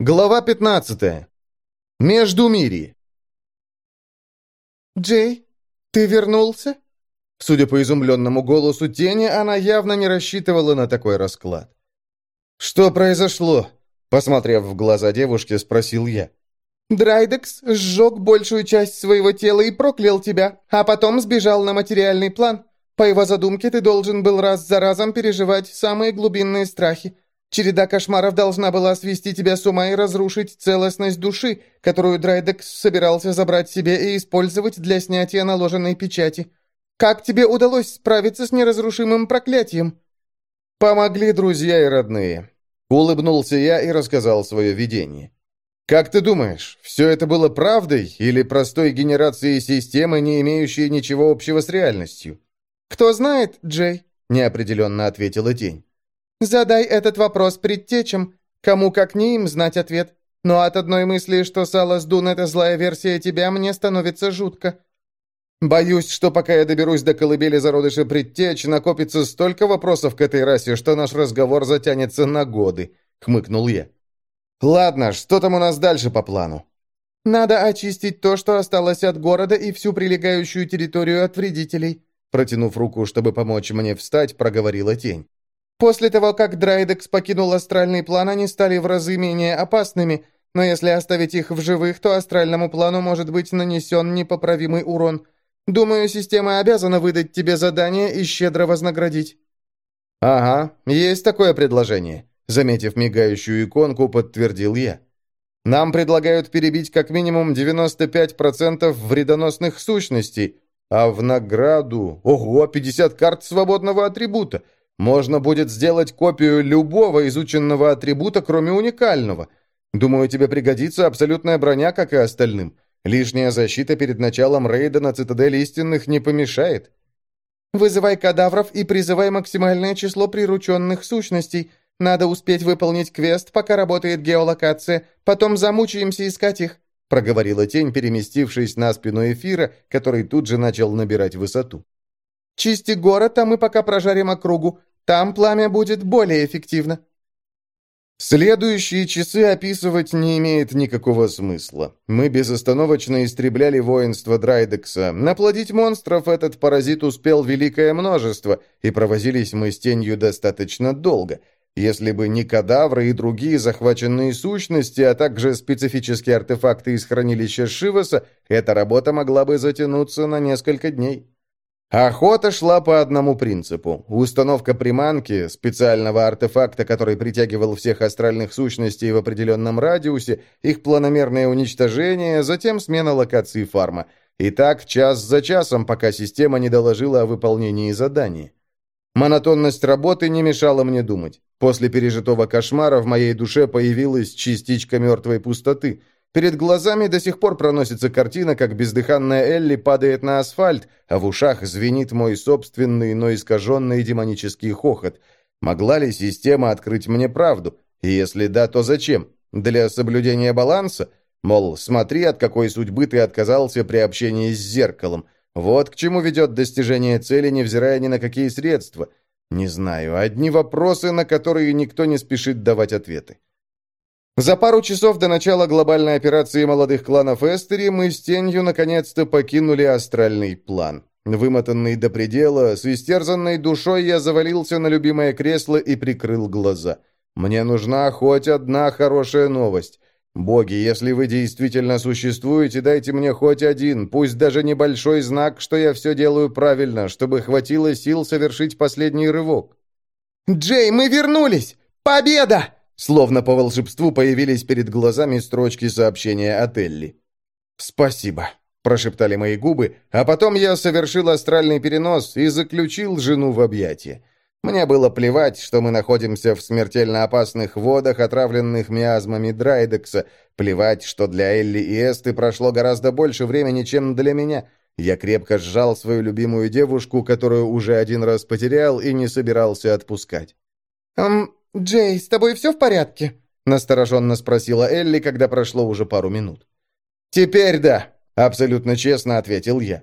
Глава 15. Междумирье. «Джей, ты вернулся?» Судя по изумленному голосу тени, она явно не рассчитывала на такой расклад. «Что произошло?» Посмотрев в глаза девушки, спросил я. «Драйдекс сжег большую часть своего тела и проклял тебя, а потом сбежал на материальный план. По его задумке ты должен был раз за разом переживать самые глубинные страхи. Череда кошмаров должна была свести тебя с ума и разрушить целостность души, которую Драйдекс собирался забрать себе и использовать для снятия наложенной печати. Как тебе удалось справиться с неразрушимым проклятием?» «Помогли друзья и родные». Улыбнулся я и рассказал свое видение. «Как ты думаешь, все это было правдой или простой генерацией системы, не имеющей ничего общего с реальностью?» «Кто знает, Джей?» – неопределенно ответила тень. Задай этот вопрос предтечам. Кому как не им знать ответ. Но от одной мысли, что Салас Дун — это злая версия тебя, мне становится жутко. Боюсь, что пока я доберусь до колыбели зародыша предтеч, накопится столько вопросов к этой расе, что наш разговор затянется на годы», — хмыкнул я. «Ладно, что там у нас дальше по плану?» «Надо очистить то, что осталось от города и всю прилегающую территорию от вредителей», протянув руку, чтобы помочь мне встать, проговорила тень. После того, как Драйдекс покинул астральный план, они стали в разы менее опасными, но если оставить их в живых, то астральному плану может быть нанесен непоправимый урон. Думаю, система обязана выдать тебе задание и щедро вознаградить». «Ага, есть такое предложение», — заметив мигающую иконку, подтвердил я. «Нам предлагают перебить как минимум 95% вредоносных сущностей, а в награду... Ого, 50 карт свободного атрибута!» Можно будет сделать копию любого изученного атрибута, кроме уникального. Думаю, тебе пригодится абсолютная броня, как и остальным. Лишняя защита перед началом рейда на цитадель истинных не помешает. Вызывай кадавров и призывай максимальное число прирученных сущностей. Надо успеть выполнить квест, пока работает геолокация. Потом замучаемся искать их», — проговорила тень, переместившись на спину эфира, который тут же начал набирать высоту. «Чисти город, а мы пока прожарим округу. Там пламя будет более эффективно». Следующие часы описывать не имеет никакого смысла. Мы безостановочно истребляли воинство Драйдекса. Наплодить монстров этот паразит успел великое множество, и провозились мы с тенью достаточно долго. Если бы не кадавры и другие захваченные сущности, а также специфические артефакты из хранилища Шиваса, эта работа могла бы затянуться на несколько дней. Охота шла по одному принципу. Установка приманки, специального артефакта, который притягивал всех астральных сущностей в определенном радиусе, их планомерное уничтожение, затем смена локации фарма. И так час за часом, пока система не доложила о выполнении задания. Монотонность работы не мешала мне думать. После пережитого кошмара в моей душе появилась частичка мертвой пустоты – Перед глазами до сих пор проносится картина, как бездыханная Элли падает на асфальт, а в ушах звенит мой собственный, но искаженный демонический хохот. Могла ли система открыть мне правду? И если да, то зачем? Для соблюдения баланса? Мол, смотри, от какой судьбы ты отказался при общении с зеркалом. Вот к чему ведет достижение цели, невзирая ни на какие средства. Не знаю, одни вопросы, на которые никто не спешит давать ответы. За пару часов до начала глобальной операции молодых кланов Эстери мы с тенью наконец-то покинули астральный план. Вымотанный до предела, с истерзанной душой я завалился на любимое кресло и прикрыл глаза. Мне нужна хоть одна хорошая новость. Боги, если вы действительно существуете, дайте мне хоть один, пусть даже небольшой знак, что я все делаю правильно, чтобы хватило сил совершить последний рывок. «Джей, мы вернулись! Победа!» Словно по волшебству появились перед глазами строчки сообщения от Элли. «Спасибо», – прошептали мои губы, а потом я совершил астральный перенос и заключил жену в объятия. Мне было плевать, что мы находимся в смертельно опасных водах, отравленных миазмами Драйдекса, плевать, что для Элли и Эсты прошло гораздо больше времени, чем для меня. Я крепко сжал свою любимую девушку, которую уже один раз потерял и не собирался отпускать. «Эм, «Джей, с тобой все в порядке?» настороженно спросила Элли, когда прошло уже пару минут. «Теперь да», — абсолютно честно ответил я.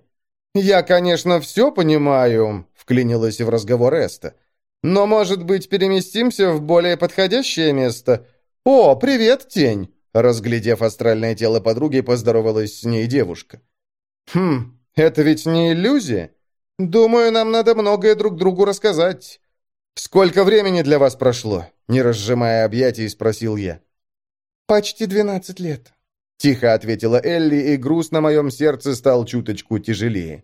«Я, конечно, все понимаю», — вклинилась в разговор Эста. «Но, может быть, переместимся в более подходящее место? «О, привет, тень!» Разглядев астральное тело подруги, поздоровалась с ней девушка. «Хм, это ведь не иллюзия? Думаю, нам надо многое друг другу рассказать. Сколько времени для вас прошло?» Не разжимая объятий, спросил я. «Почти двенадцать лет», — тихо ответила Элли, и груз на моем сердце стал чуточку тяжелее.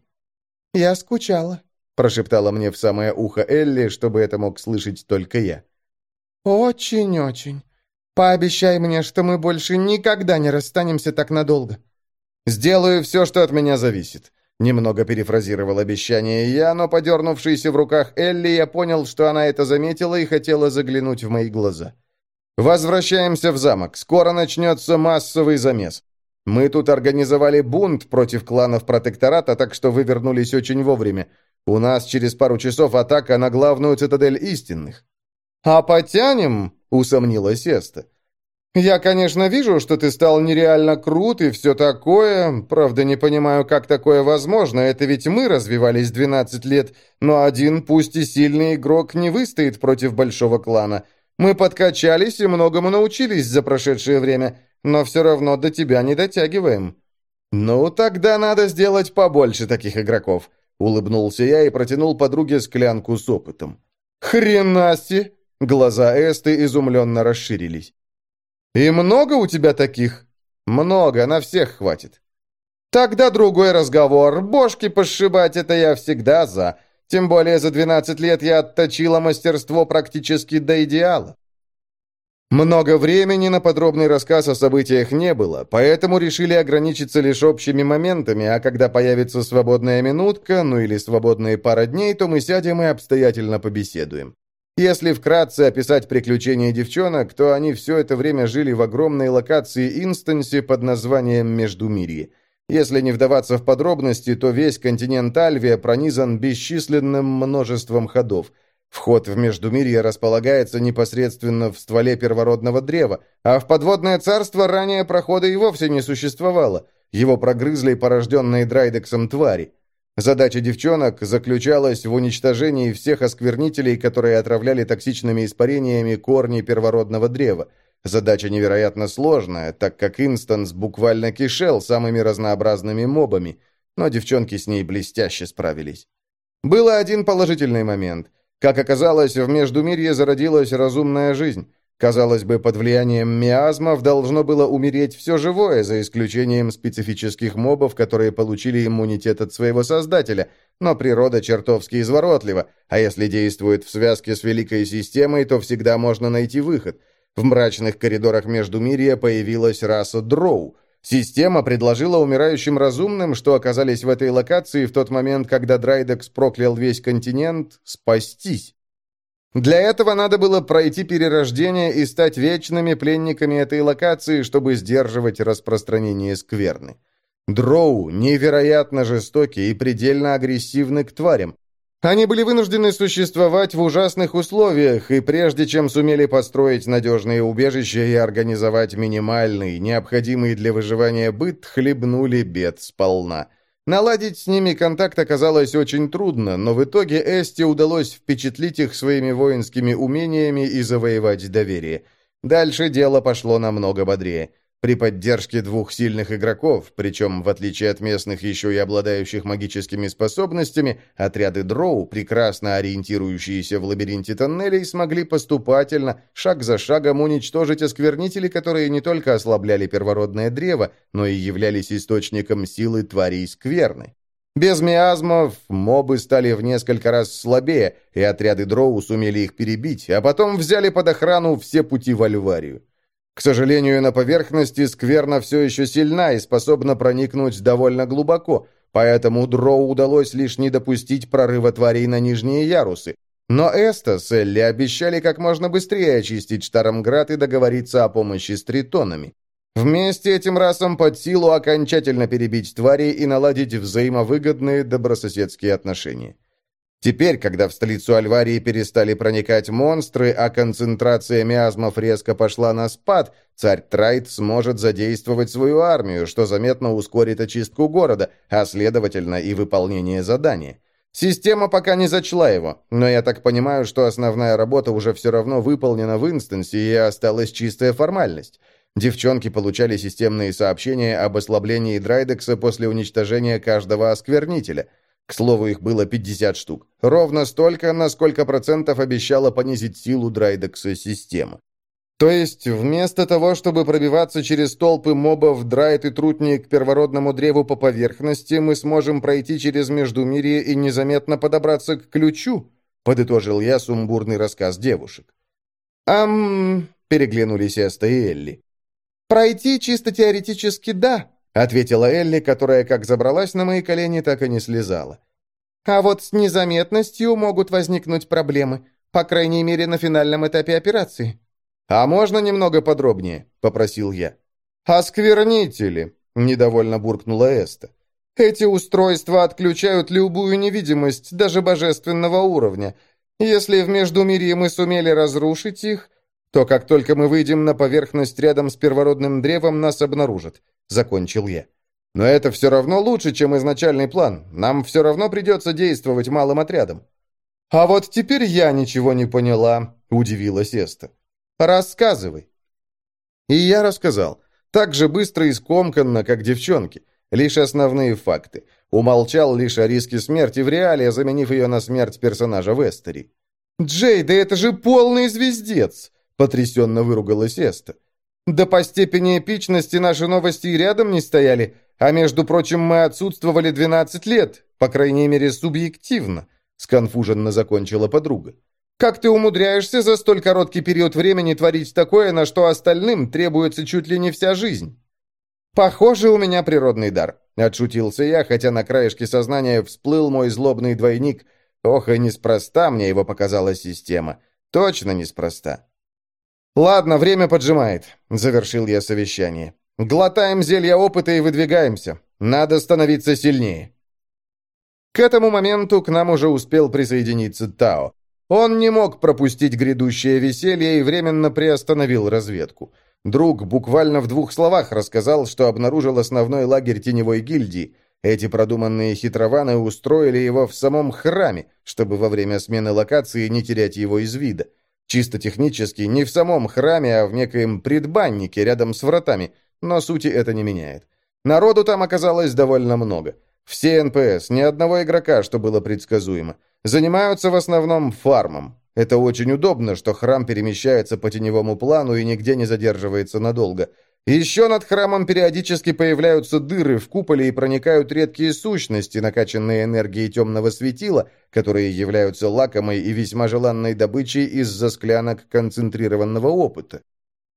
«Я скучала», — прошептала мне в самое ухо Элли, чтобы это мог слышать только я. «Очень-очень. Пообещай мне, что мы больше никогда не расстанемся так надолго». «Сделаю все, что от меня зависит». Немного перефразировал обещание я, но, подернувшийся в руках Элли, я понял, что она это заметила и хотела заглянуть в мои глаза. «Возвращаемся в замок. Скоро начнется массовый замес. Мы тут организовали бунт против кланов протектората, так что вы вернулись очень вовремя. У нас через пару часов атака на главную цитадель истинных». «А потянем?» — усомнилась Эста. «Я, конечно, вижу, что ты стал нереально крут и все такое. Правда, не понимаю, как такое возможно. Это ведь мы развивались 12 лет, но один, пусть и сильный игрок, не выстоит против большого клана. Мы подкачались и многому научились за прошедшее время, но все равно до тебя не дотягиваем». «Ну, тогда надо сделать побольше таких игроков», — улыбнулся я и протянул подруге склянку с опытом. «Хренаси!» — глаза Эсты изумленно расширились. «И много у тебя таких?» «Много, на всех хватит». «Тогда другой разговор. Бошки пошибать это я всегда за. Тем более за 12 лет я отточила мастерство практически до идеала». Много времени на подробный рассказ о событиях не было, поэтому решили ограничиться лишь общими моментами, а когда появится свободная минутка, ну или свободные пара дней, то мы сядем и обстоятельно побеседуем. Если вкратце описать приключения девчонок, то они все это время жили в огромной локации Инстансе под названием Междумирье. Если не вдаваться в подробности, то весь континент Альвия пронизан бесчисленным множеством ходов. Вход в Междумирье располагается непосредственно в стволе первородного древа, а в подводное царство ранее прохода и вовсе не существовало. Его прогрызли порожденные Драйдексом твари. Задача девчонок заключалась в уничтожении всех осквернителей, которые отравляли токсичными испарениями корни первородного древа. Задача невероятно сложная, так как Инстанс буквально кишел самыми разнообразными мобами, но девчонки с ней блестяще справились. Был один положительный момент. Как оказалось, в Междумирье зародилась разумная жизнь. Казалось бы, под влиянием миазмов должно было умереть все живое, за исключением специфических мобов, которые получили иммунитет от своего создателя, но природа чертовски изворотлива, а если действует в связке с Великой Системой, то всегда можно найти выход. В мрачных коридорах Междумирья появилась раса Дроу. Система предложила умирающим разумным, что оказались в этой локации в тот момент, когда Драйдекс проклял весь континент, спастись. Для этого надо было пройти перерождение и стать вечными пленниками этой локации, чтобы сдерживать распространение скверны. Дроу невероятно жестоки и предельно агрессивны к тварям. Они были вынуждены существовать в ужасных условиях, и прежде чем сумели построить надежные убежища и организовать минимальный, необходимый для выживания быт, хлебнули бед сполна – Наладить с ними контакт оказалось очень трудно, но в итоге Эсте удалось впечатлить их своими воинскими умениями и завоевать доверие. Дальше дело пошло намного бодрее. При поддержке двух сильных игроков, причем, в отличие от местных, еще и обладающих магическими способностями, отряды дроу, прекрасно ориентирующиеся в лабиринте тоннелей, смогли поступательно, шаг за шагом уничтожить осквернители, которые не только ослабляли первородное древо, но и являлись источником силы тварей скверны. Без миазмов мобы стали в несколько раз слабее, и отряды дроу сумели их перебить, а потом взяли под охрану все пути в Альварию. К сожалению, на поверхности скверна все еще сильна и способна проникнуть довольно глубоко, поэтому Дроу удалось лишь не допустить прорыва тварей на нижние ярусы. Но Эста с Элли обещали как можно быстрее очистить Штарамград и договориться о помощи с тритонами. Вместе этим расам под силу окончательно перебить тварей и наладить взаимовыгодные добрососедские отношения. Теперь, когда в столицу Альварии перестали проникать монстры, а концентрация миазмов резко пошла на спад, царь Трайт сможет задействовать свою армию, что заметно ускорит очистку города, а следовательно и выполнение задания. Система пока не зачла его, но я так понимаю, что основная работа уже все равно выполнена в инстансе, и осталась чистая формальность. Девчонки получали системные сообщения об ослаблении Драйдекса после уничтожения каждого осквернителя. К слову, их было 50 штук. Ровно столько, на сколько процентов обещала понизить силу Драйдекса система. То есть, вместо того, чтобы пробиваться через толпы мобов, драйт и трутни к первородному древу по поверхности, мы сможем пройти через Междумирье и незаметно подобраться к ключу, подытожил я сумбурный рассказ девушек. «Ам...» — переглянулись Эста и Элли. «Пройти чисто теоретически да», — ответила Элли, которая как забралась на мои колени, так и не слезала. «А вот с незаметностью могут возникнуть проблемы, по крайней мере, на финальном этапе операции». «А можно немного подробнее?» — попросил я. «Осквернители!» — недовольно буркнула Эста. «Эти устройства отключают любую невидимость, даже божественного уровня. Если в Междумирье мы сумели разрушить их, то как только мы выйдем на поверхность рядом с первородным древом, нас обнаружат», — закончил я. «Но это все равно лучше, чем изначальный план. Нам все равно придется действовать малым отрядом». «А вот теперь я ничего не поняла», — удивилась Эста. Рассказывай». И я рассказал. Так же быстро и скомканно, как девчонки. Лишь основные факты. Умолчал лишь о риске смерти в реале, заменив ее на смерть персонажа в Эстери. «Джей, да это же полный звездец!» Потрясенно выругалась Эста. «Да по степени эпичности наши новости и рядом не стояли, а между прочим мы отсутствовали 12 лет, по крайней мере субъективно», сконфуженно закончила подруга. Как ты умудряешься за столь короткий период времени творить такое, на что остальным требуется чуть ли не вся жизнь?» «Похоже, у меня природный дар», — отшутился я, хотя на краешке сознания всплыл мой злобный двойник. Ох, и неспроста мне его показала система. Точно неспроста. «Ладно, время поджимает», — завершил я совещание. «Глотаем зелья опыта и выдвигаемся. Надо становиться сильнее». К этому моменту к нам уже успел присоединиться Тао. Он не мог пропустить грядущее веселье и временно приостановил разведку. Друг буквально в двух словах рассказал, что обнаружил основной лагерь теневой гильдии. Эти продуманные хитрованы устроили его в самом храме, чтобы во время смены локации не терять его из вида. Чисто технически, не в самом храме, а в некоем предбаннике рядом с вратами, но сути это не меняет. Народу там оказалось довольно много. Все НПС, ни одного игрока, что было предсказуемо. Занимаются в основном фармом. Это очень удобно, что храм перемещается по теневому плану и нигде не задерживается надолго. Еще над храмом периодически появляются дыры в куполе и проникают редкие сущности, накачанные энергией темного светила, которые являются лакомой и весьма желанной добычей из-за склянок концентрированного опыта.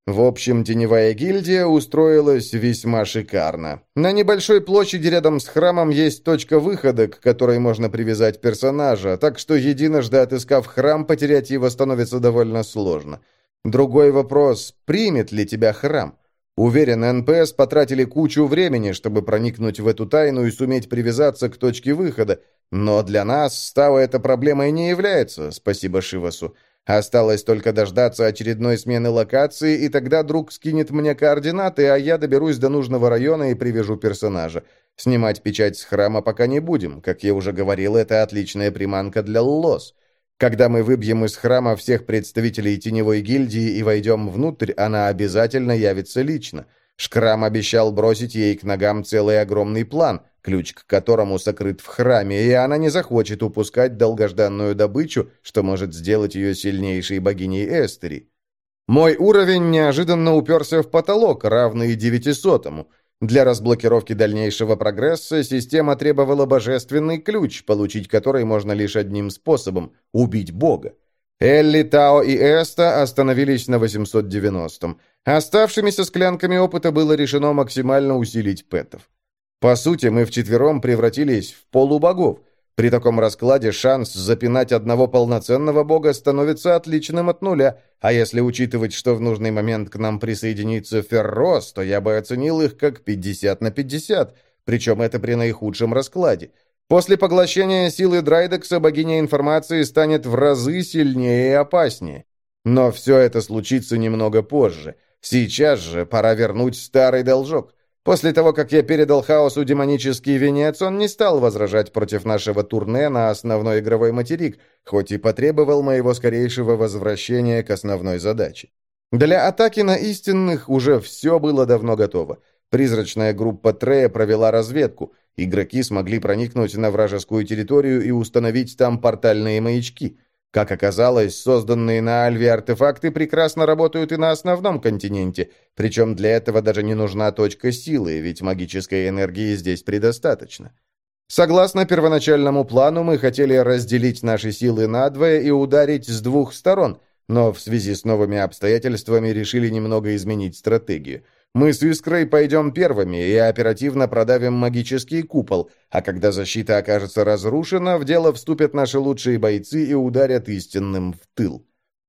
В общем, теневая гильдия устроилась весьма шикарно. На небольшой площади рядом с храмом есть точка выхода, к которой можно привязать персонажа, так что единожды отыскав храм, потерять его становится довольно сложно. Другой вопрос, примет ли тебя храм? Уверен, НПС потратили кучу времени, чтобы проникнуть в эту тайну и суметь привязаться к точке выхода, но для нас става это проблемой не является, спасибо Шивасу. Осталось только дождаться очередной смены локации, и тогда друг скинет мне координаты, а я доберусь до нужного района и привяжу персонажа. Снимать печать с храма пока не будем. Как я уже говорил, это отличная приманка для лос. Когда мы выбьем из храма всех представителей теневой гильдии и войдем внутрь, она обязательно явится лично. Шкрам обещал бросить ей к ногам целый огромный план — ключ к которому сокрыт в храме, и она не захочет упускать долгожданную добычу, что может сделать ее сильнейшей богиней Эстери. Мой уровень неожиданно уперся в потолок, равный девятисотому. Для разблокировки дальнейшего прогресса система требовала божественный ключ, получить который можно лишь одним способом – убить бога. Элли, Тао и Эста остановились на 890-м. Оставшимися склянками опыта было решено максимально усилить пэтов. По сути, мы вчетвером превратились в полубогов. При таком раскладе шанс запинать одного полноценного бога становится отличным от нуля, а если учитывать, что в нужный момент к нам присоединится Феррос, то я бы оценил их как 50 на 50, причем это при наихудшем раскладе. После поглощения силы Драйдекса богиня информации станет в разы сильнее и опаснее. Но все это случится немного позже. Сейчас же пора вернуть старый должок. После того, как я передал хаосу демонический венец, он не стал возражать против нашего турне на основной игровой материк, хоть и потребовал моего скорейшего возвращения к основной задаче. Для атаки на истинных уже все было давно готово. Призрачная группа Трея провела разведку. Игроки смогли проникнуть на вражескую территорию и установить там портальные маячки. Как оказалось, созданные на Альве артефакты прекрасно работают и на основном континенте, причем для этого даже не нужна точка силы, ведь магической энергии здесь предостаточно. Согласно первоначальному плану, мы хотели разделить наши силы надвое и ударить с двух сторон – но в связи с новыми обстоятельствами решили немного изменить стратегию. Мы с Искрой пойдем первыми и оперативно продавим магический купол, а когда защита окажется разрушена, в дело вступят наши лучшие бойцы и ударят истинным в тыл.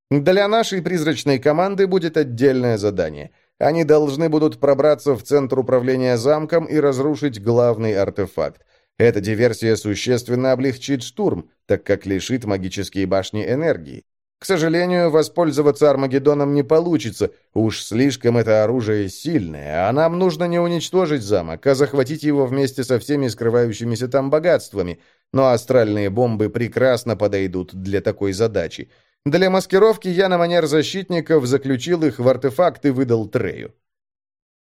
Для нашей призрачной команды будет отдельное задание. Они должны будут пробраться в центр управления замком и разрушить главный артефакт. Эта диверсия существенно облегчит штурм, так как лишит магические башни энергии. К сожалению, воспользоваться Армагеддоном не получится, уж слишком это оружие сильное, а нам нужно не уничтожить замок, а захватить его вместе со всеми скрывающимися там богатствами, но астральные бомбы прекрасно подойдут для такой задачи. Для маскировки я на манер защитников заключил их в артефакт и выдал Трею.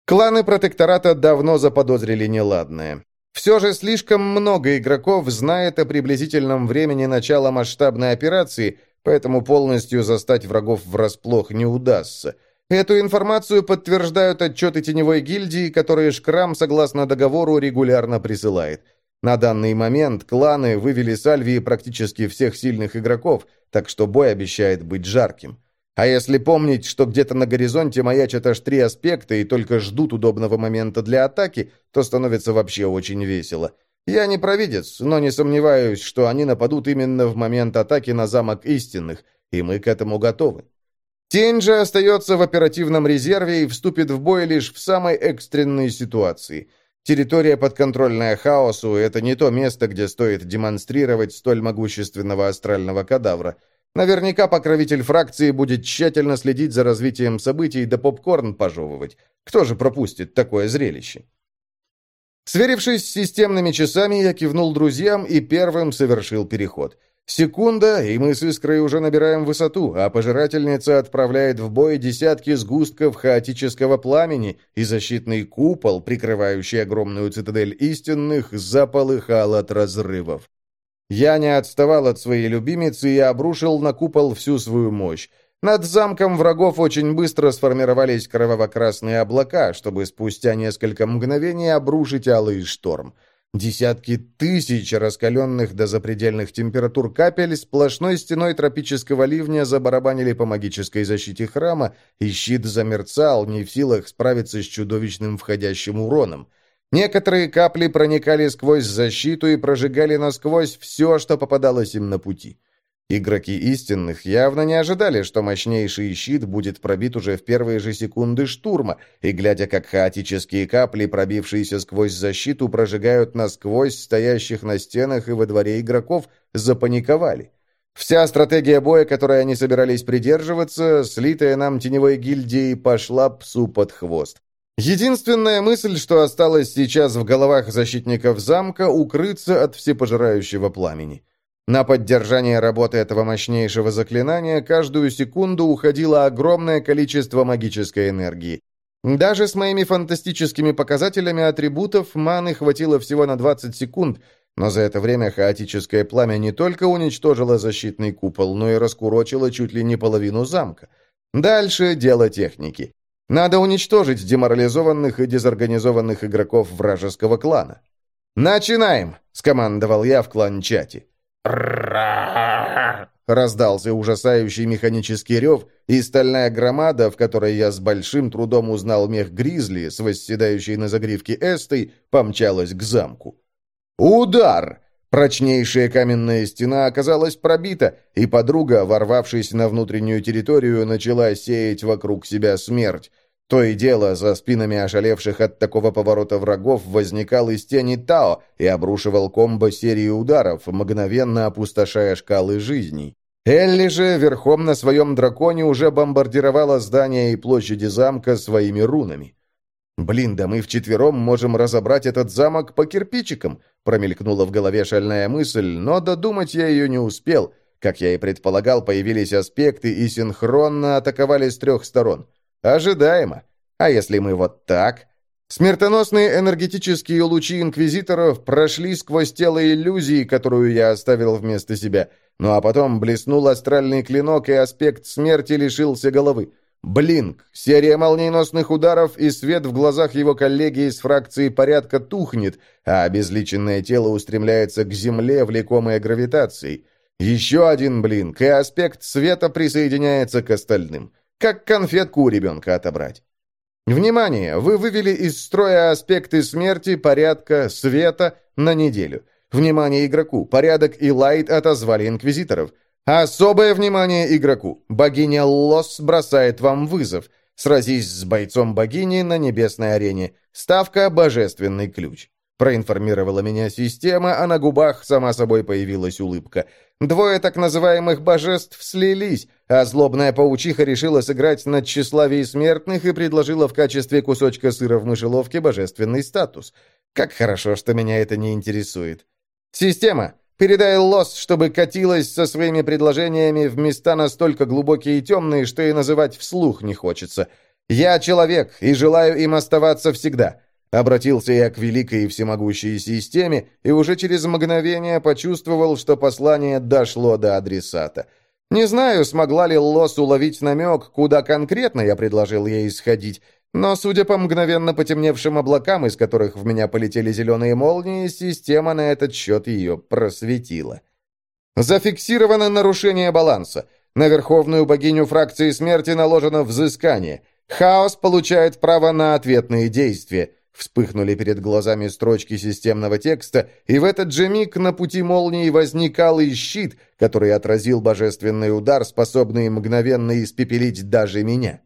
Кланы протектората давно заподозрили неладное. Все же слишком много игроков знает о приблизительном времени начала масштабной операции – поэтому полностью застать врагов врасплох не удастся. Эту информацию подтверждают отчеты Теневой гильдии, которые Шкрам, согласно договору, регулярно присылает. На данный момент кланы вывели с Альвии практически всех сильных игроков, так что бой обещает быть жарким. А если помнить, что где-то на горизонте маячат аж три аспекта и только ждут удобного момента для атаки, то становится вообще очень весело. Я не провидец, но не сомневаюсь, что они нападут именно в момент атаки на замок истинных, и мы к этому готовы. Тень же остается в оперативном резерве и вступит в бой лишь в самой экстренной ситуации. Территория, подконтрольная хаосу, это не то место, где стоит демонстрировать столь могущественного астрального кадавра. Наверняка покровитель фракции будет тщательно следить за развитием событий да попкорн пожевывать. Кто же пропустит такое зрелище? Сверившись с системными часами, я кивнул друзьям и первым совершил переход. Секунда, и мы с Искрой уже набираем высоту, а пожирательница отправляет в бой десятки сгустков хаотического пламени, и защитный купол, прикрывающий огромную цитадель истинных, заполыхал от разрывов. Я не отставал от своей любимицы и обрушил на купол всю свою мощь. Над замком врагов очень быстро сформировались кроваво-красные облака, чтобы спустя несколько мгновений обрушить алый шторм. Десятки тысяч раскаленных до запредельных температур капель сплошной стеной тропического ливня забарабанили по магической защите храма, и щит замерцал, не в силах справиться с чудовищным входящим уроном. Некоторые капли проникали сквозь защиту и прожигали насквозь все, что попадалось им на пути. Игроки истинных явно не ожидали, что мощнейший щит будет пробит уже в первые же секунды штурма, и, глядя, как хаотические капли, пробившиеся сквозь защиту, прожигают насквозь стоящих на стенах и во дворе игроков, запаниковали. Вся стратегия боя, которой они собирались придерживаться, слитая нам теневой гильдией, пошла псу под хвост. Единственная мысль, что осталась сейчас в головах защитников замка, укрыться от всепожирающего пламени. На поддержание работы этого мощнейшего заклинания каждую секунду уходило огромное количество магической энергии. Даже с моими фантастическими показателями атрибутов маны хватило всего на 20 секунд, но за это время хаотическое пламя не только уничтожило защитный купол, но и раскурочило чуть ли не половину замка. Дальше дело техники. Надо уничтожить деморализованных и дезорганизованных игроков вражеского клана. «Начинаем!» — скомандовал я в клан-чате. Раздался ужасающий механический рев, и стальная громада, в которой я с большим трудом узнал мех Гризли, с восседающей на загривке Эстой, помчалась к замку. «Удар!» Прочнейшая каменная стена оказалась пробита, и подруга, ворвавшись на внутреннюю территорию, начала сеять вокруг себя смерть. То и дело, за спинами ошалевших от такого поворота врагов возникал из тени Тао и обрушивал комбо серию ударов, мгновенно опустошая шкалы жизней. Элли же верхом на своем драконе уже бомбардировала здания и площади замка своими рунами. «Блин, да мы вчетвером можем разобрать этот замок по кирпичикам», промелькнула в голове шальная мысль, но додумать я ее не успел. Как я и предполагал, появились аспекты и синхронно атаковали с трех сторон. Ожидаемо. А если мы вот так? Смертоносные энергетические лучи инквизиторов прошли сквозь тело иллюзии, которую я оставил вместо себя. Ну а потом блеснул астральный клинок, и аспект смерти лишился головы. Блинк, серия молниеносных ударов, и свет в глазах его коллеги из фракции порядка тухнет, а обезличенное тело устремляется к земле, влекомое гравитацией. Еще один блинк, и аспект света присоединяется к остальным. Как конфетку у ребенка отобрать. Внимание! Вы вывели из строя аспекты смерти, порядка, света на неделю. Внимание игроку! Порядок и лайт отозвали инквизиторов. Особое внимание игроку. Богиня Лос бросает вам вызов. Сразись с бойцом богини на небесной арене. Ставка «Божественный ключ». Проинформировала меня система, а на губах сама собой появилась улыбка. Двое так называемых божеств слились, а злобная паучиха решила сыграть над тщеславии смертных и предложила в качестве кусочка сыра в мышеловке божественный статус. Как хорошо, что меня это не интересует. Система, Передай Лос, чтобы катилась со своими предложениями в места настолько глубокие и темные, что и называть вслух не хочется. Я человек и желаю им оставаться всегда». Обратился я к великой и всемогущей системе и уже через мгновение почувствовал, что послание дошло до адресата. Не знаю, смогла ли Лос уловить намек, куда конкретно я предложил ей исходить, но, судя по мгновенно потемневшим облакам, из которых в меня полетели зеленые молнии, система на этот счет ее просветила. Зафиксировано нарушение баланса. На верховную богиню фракции смерти наложено взыскание. Хаос получает право на ответные действия. Вспыхнули перед глазами строчки системного текста, и в этот же миг на пути молнии возник алый щит, который отразил божественный удар, способный мгновенно испепелить даже меня.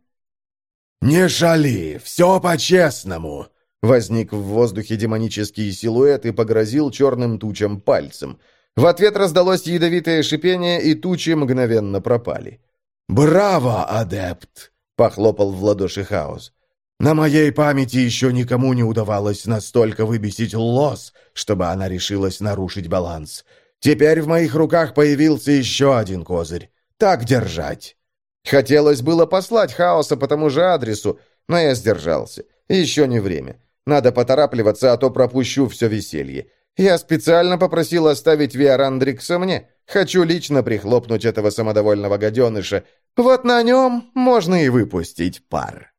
«Не шали, все по-честному!» Возник в воздухе демонический силуэт и погрозил черным тучам пальцем. В ответ раздалось ядовитое шипение, и тучи мгновенно пропали. «Браво, адепт!» — похлопал в ладоши Хаос. «На моей памяти еще никому не удавалось настолько выбесить лос, чтобы она решилась нарушить баланс. Теперь в моих руках появился еще один козырь. Так держать!» Хотелось было послать хаоса по тому же адресу, но я сдержался. Еще не время. Надо поторапливаться, а то пропущу все веселье. Я специально попросил оставить Виарандрикса мне. Хочу лично прихлопнуть этого самодовольного гаденыша. Вот на нем можно и выпустить пар.